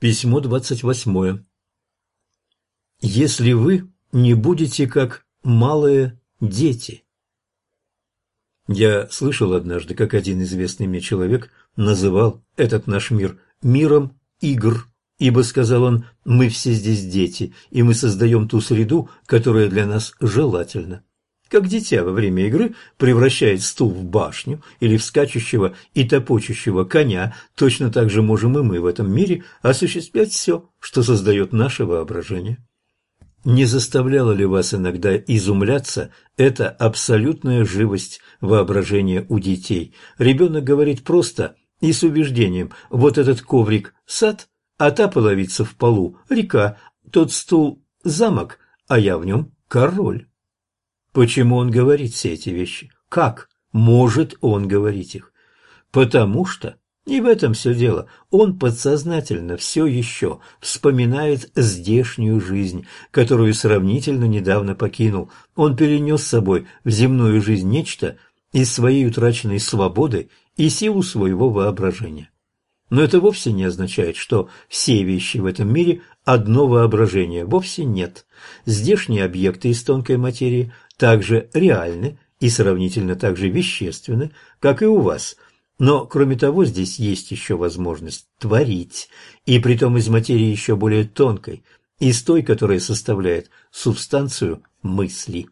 Письмо двадцать восьмое. Если вы не будете как малые дети. Я слышал однажды, как один известный мне человек называл этот наш мир миром игр, ибо, сказал он, мы все здесь дети, и мы создаем ту среду, которая для нас желательна как дитя во время игры превращает стул в башню или в скачущего и топочущего коня, точно так же можем и мы в этом мире осуществлять все, что создает наше воображение. Не заставляла ли вас иногда изумляться эта абсолютная живость воображения у детей? Ребенок говорит просто и с убеждением «вот этот коврик – сад, а та половица в полу – река, тот стул – замок, а я в нем – король». Почему он говорит все эти вещи? Как может он говорить их? Потому что, и в этом все дело, он подсознательно все еще вспоминает здешнюю жизнь, которую сравнительно недавно покинул. Он перенес с собой в земную жизнь нечто из своей утраченной свободы и силу своего воображения. Но это вовсе не означает, что все вещи в этом мире – одно воображение. Вовсе нет. Здешние объекты из тонкой материи также реальны и сравнительно так же вещественны, как и у вас. Но, кроме того, здесь есть еще возможность творить, и притом из материи еще более тонкой, из той, которая составляет субстанцию мысли.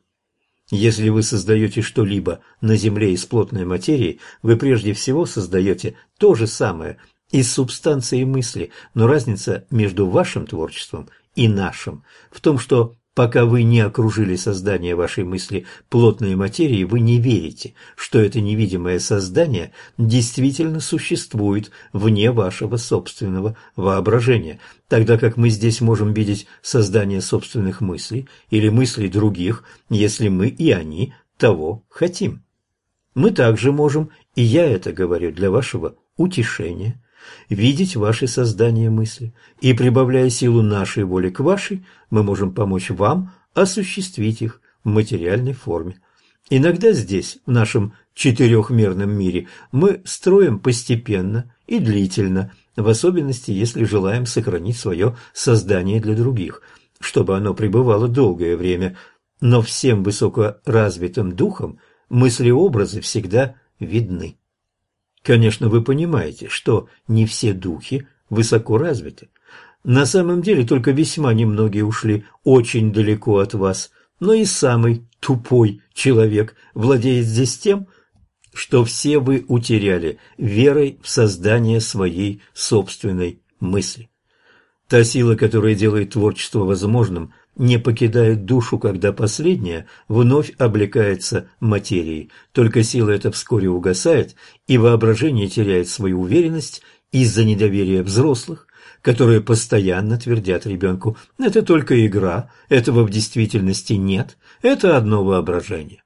Если вы создаете что-либо на Земле из плотной материи, вы прежде всего создаете то же самое из субстанции мысли, но разница между вашим творчеством и нашим в том, что Пока вы не окружили создание вашей мысли плотной материей, вы не верите, что это невидимое создание действительно существует вне вашего собственного воображения, тогда как мы здесь можем видеть создание собственных мыслей или мыслей других, если мы и они того хотим. Мы также можем, и я это говорю для вашего утешения, видеть ваши создания мысли, и, прибавляя силу нашей воли к вашей, мы можем помочь вам осуществить их в материальной форме. Иногда здесь, в нашем четырехмерном мире, мы строим постепенно и длительно, в особенности, если желаем сохранить свое создание для других, чтобы оно пребывало долгое время, но всем высокоразвитым духом мысли-образы всегда видны. Конечно, вы понимаете, что не все духи высоко развиты. На самом деле только весьма немногие ушли очень далеко от вас, но и самый тупой человек владеет здесь тем, что все вы утеряли верой в создание своей собственной мысли. Та сила, которая делает творчество возможным, не покидает душу, когда последняя вновь облекается материей. Только сила эта вскоре угасает, и воображение теряет свою уверенность из-за недоверия взрослых, которые постоянно твердят ребенку «это только игра, этого в действительности нет, это одно воображение».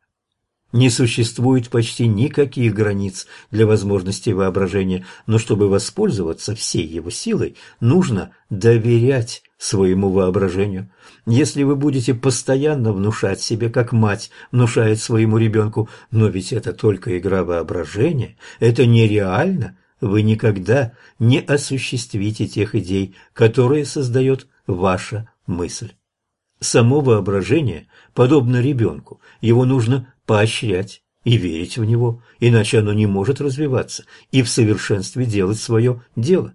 Не существует почти никаких границ для возможностей воображения, но чтобы воспользоваться всей его силой, нужно доверять своему воображению. Если вы будете постоянно внушать себе, как мать внушает своему ребенку, но ведь это только игра воображения, это нереально, вы никогда не осуществите тех идей, которые создает ваша мысль. Само воображение подобно ребенку, его нужно поощрять и верить в него, иначе оно не может развиваться и в совершенстве делать свое дело.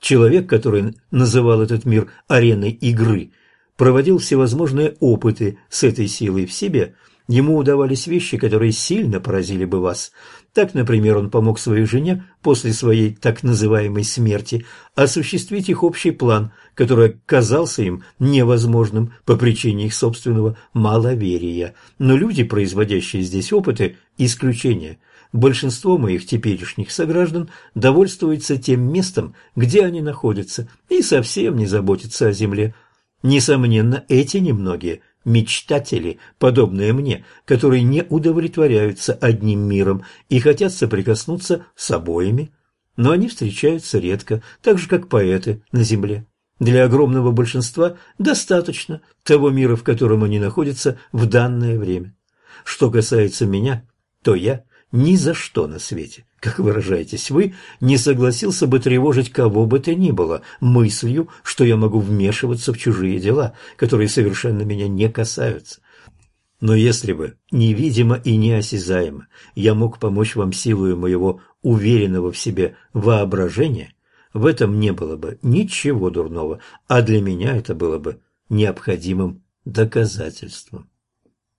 Человек, который называл этот мир ареной игры, проводил всевозможные опыты с этой силой в себе. Ему удавались вещи, которые сильно поразили бы вас. Так, например, он помог своей жене после своей так называемой смерти осуществить их общий план, который казался им невозможным по причине их собственного маловерия. Но люди, производящие здесь опыты, исключение – Большинство моих теперешних сограждан довольствуется тем местом, где они находятся, и совсем не заботятся о земле. Несомненно, эти немногие мечтатели, подобные мне, которые не удовлетворяются одним миром и хотят соприкоснуться с обоими, но они встречаются редко, так же, как поэты на земле. Для огромного большинства достаточно того мира, в котором они находятся в данное время. Что касается меня, то я ни за что на свете, как выражаетесь вы, не согласился бы тревожить кого бы то ни было мыслью, что я могу вмешиваться в чужие дела, которые совершенно меня не касаются. Но если бы невидимо и неосязаемо я мог помочь вам силою моего уверенного в себе воображения, в этом не было бы ничего дурного, а для меня это было бы необходимым доказательством.